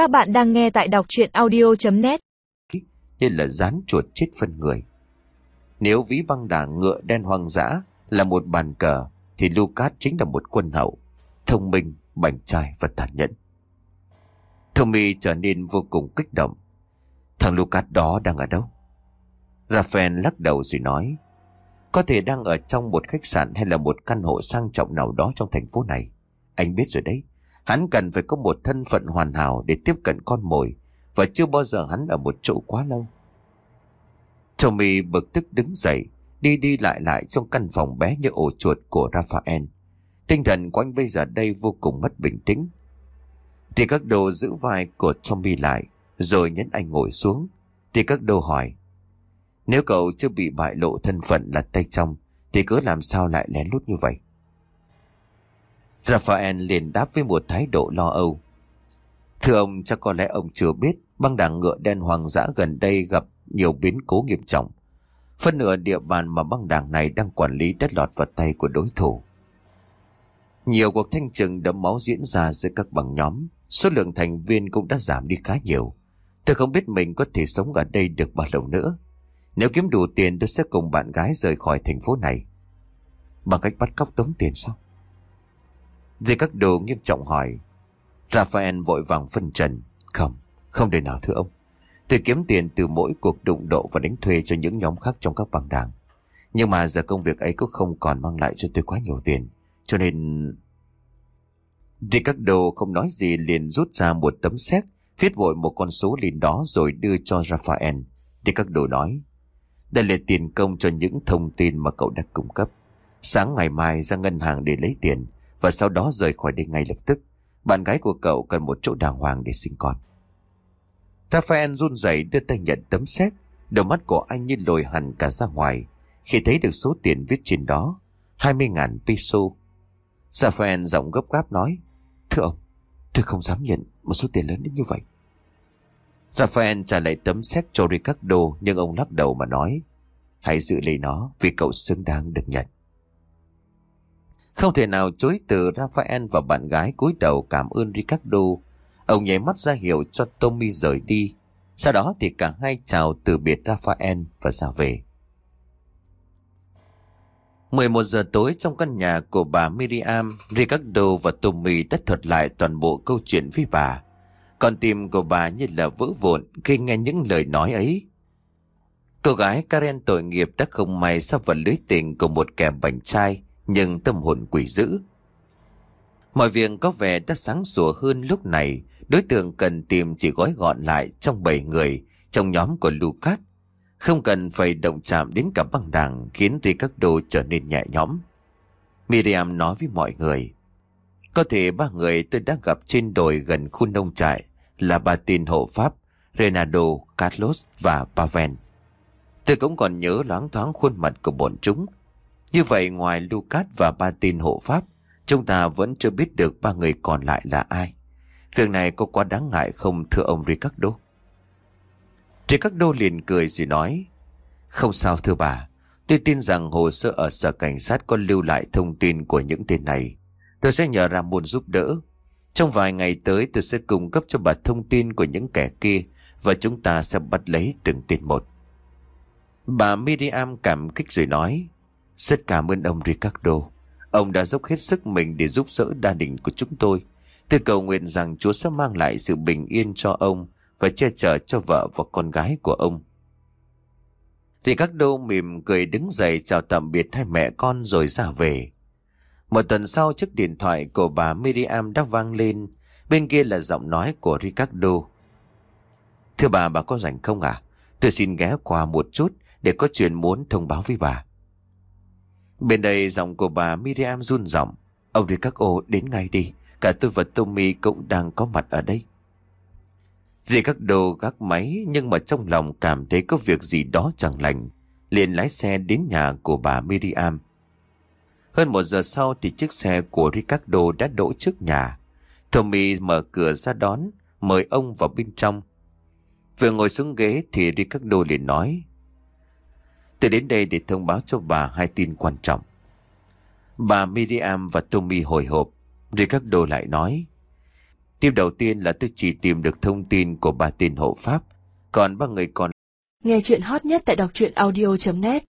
Các bạn đang nghe tại đọc chuyện audio.net Như là rán chuột chết phân người. Nếu ví băng đảng ngựa đen hoang dã Là một bàn cờ Thì Lucas chính là một quân hậu Thông minh, bảnh trai và tàn nhẫn. Tommy trở nên vô cùng kích động. Thằng Lucas đó đang ở đâu? Raphael lắc đầu rồi nói Có thể đang ở trong một khách sạn hay là một căn hộ sang trọng nào đó trong thành phố này. Anh biết rồi đấy. Hắn cần phải có một thân phận hoàn hảo để tiếp cận con mồi, Và chưa bao giờ hắn ở một chỗ quá lâu. Tommy bực tức đứng dậy, Đi đi lại lại trong căn phòng bé như ổ chuột của Raphael. Tinh thần của anh bây giờ đây vô cùng mất bình tĩnh. Thì các đồ giữ vai của Tommy lại, Rồi nhấn anh ngồi xuống. Thì các đồ hỏi, Nếu cậu chưa bị bại lộ thân phận là tay trong, Thì cứ làm sao lại lén lút như vậy? Raphael liền đáp với một thái độ lo âu. Thưa ông, chắc có lẽ ông chưa biết băng đảng ngựa đen hoàng dã gần đây gặp nhiều biến cố nghiêm trọng. Phân nửa địa bàn mà băng đảng này đang quản lý đất lọt vào tay của đối thủ. Nhiều cuộc thanh trừng đẫm máu diễn ra giữa các băng nhóm. Số lượng thành viên cũng đã giảm đi khá nhiều. Tôi không biết mình có thể sống ở đây được bao lâu nữa. Nếu kiếm đủ tiền tôi sẽ cùng bạn gái rời khỏi thành phố này. Bằng cách bắt cóc tống tiền sao? Dì các đồ nghiêm trọng hỏi. Raphael vội vàng phân trần. Không, không để nào thưa ông. Tôi kiếm tiền từ mỗi cuộc đụng độ và đánh thuê cho những nhóm khác trong các băng đảng. Nhưng mà giờ công việc ấy cũng không còn mang lại cho tôi quá nhiều tiền. Cho nên... Ricardo không nói gì liền rút ra một tấm séc, viết vội một con số lên đó rồi đưa cho Raphael. Ricardo nói, đây là tiền công cho những thông tin mà cậu đã cung cấp. Sáng ngày mai ra ngân hàng để lấy tiền, và sau đó rời khỏi đây ngay lập tức. Bạn gái của cậu cần một chỗ đàng hoàng để sinh con. Raphael run rẩy đưa tay nhận tấm séc, Đôi mắt của anh như lồi hẳn cả ra ngoài khi thấy được số tiền viết trên đó, 20.000 peso. Raphael giọng gấp gáp nói, Thưa ông, tôi không dám nhận một số tiền lớn đến như vậy. Raphael trả lại tấm séc cho Ricardo nhưng ông lắc đầu mà nói, hãy giữ lấy nó vì cậu xứng đáng được nhận. Không thể nào chối từ Raphael và bạn gái cúi đầu cảm ơn Ricardo. Ông nhảy mắt ra hiệu cho Tommy rời đi. Sau đó thì cả hai chào từ biệt Raphael và ra về. 11 giờ tối trong căn nhà của bà Miriam, Ricardo và Tommy đã thuật lại toàn bộ câu chuyện với bà. con tim của bà như là vỡ vụn khi nghe những lời nói ấy. Cô gái Karen tội nghiệp đã không may sắp vào lưới tình của một kẻ bánh trai nhưng tâm hồn quỷ dữ. Mọi việc có vẻ đã sáng sủa hơn lúc này, đối tượng cần tìm chỉ gói gọn lại trong 7 người trong nhóm của Lucas. Không cần phải động chạm đến cả băng đảng khiến Ricardo trở nên nhẹ nhõm. Miriam nói với mọi người, có thể ba người tôi đã gặp trên đồi gần khu nông trại là bà tin hộ pháp, Renado, Carlos và Pavel. Tôi cũng còn nhớ loáng thoáng khuôn mặt của bọn chúng như vậy ngoài Lucas và ba tin hộ pháp, chúng ta vẫn chưa biết được ba người còn lại là ai. Việc này có quá đáng ngại không thưa ông Ricardo? Ricardo liền cười rồi nói, không sao thưa bà, tôi tin rằng hồ sơ ở sở cảnh sát có lưu lại thông tin của những tên này. Tôi sẽ nhờ Ramon giúp đỡ. Trong vài ngày tới tôi sẽ cung cấp cho bà thông tin của những kẻ kia và chúng ta sẽ bắt lấy từng tên một. Bà Miriam cảm kích rồi nói, rất cảm ơn ông Ricardo. Ông đã dốc hết sức mình để giúp đỡ gia đình của chúng tôi. Tôi cầu nguyện rằng Chúa sẽ mang lại sự bình yên cho ông và che chở cho vợ và con gái của ông. Ricardo mỉm cười đứng dậy chào tạm biệt hai mẹ con rồi ra về. Một tuần sau chiếc điện thoại của bà Miriam đã vang lên. Bên kia là giọng nói của Ricardo. Thưa bà, bà có rảnh không à? Tôi xin ghé qua một chút để có chuyện muốn thông báo với bà. Bên đây giọng của bà Miriam run giọng. Ông Ricardo đến ngay đi. Cả tôi và Tommy cũng đang có mặt ở đây. Ricardo gác máy nhưng mà trong lòng cảm thấy có việc gì đó chẳng lành. liền lái xe đến nhà của bà Miriam. Hơn một giờ sau thì chiếc xe của Ricardo đã đỗ trước nhà. Tommy mở cửa ra đón, mời ông vào bên trong. Vừa ngồi xuống ghế thì Ricardo liền nói. Tôi đến đây để thông báo cho bà hai tin quan trọng. Bà Miriam và Tommy hồi hộp. Ricardo lại nói. Tiếp đầu tiên là tôi chỉ tìm được thông tin của ba tên hộ pháp, còn ba người còn Nghe chuyện hot nhất tại đọc truyện audio.net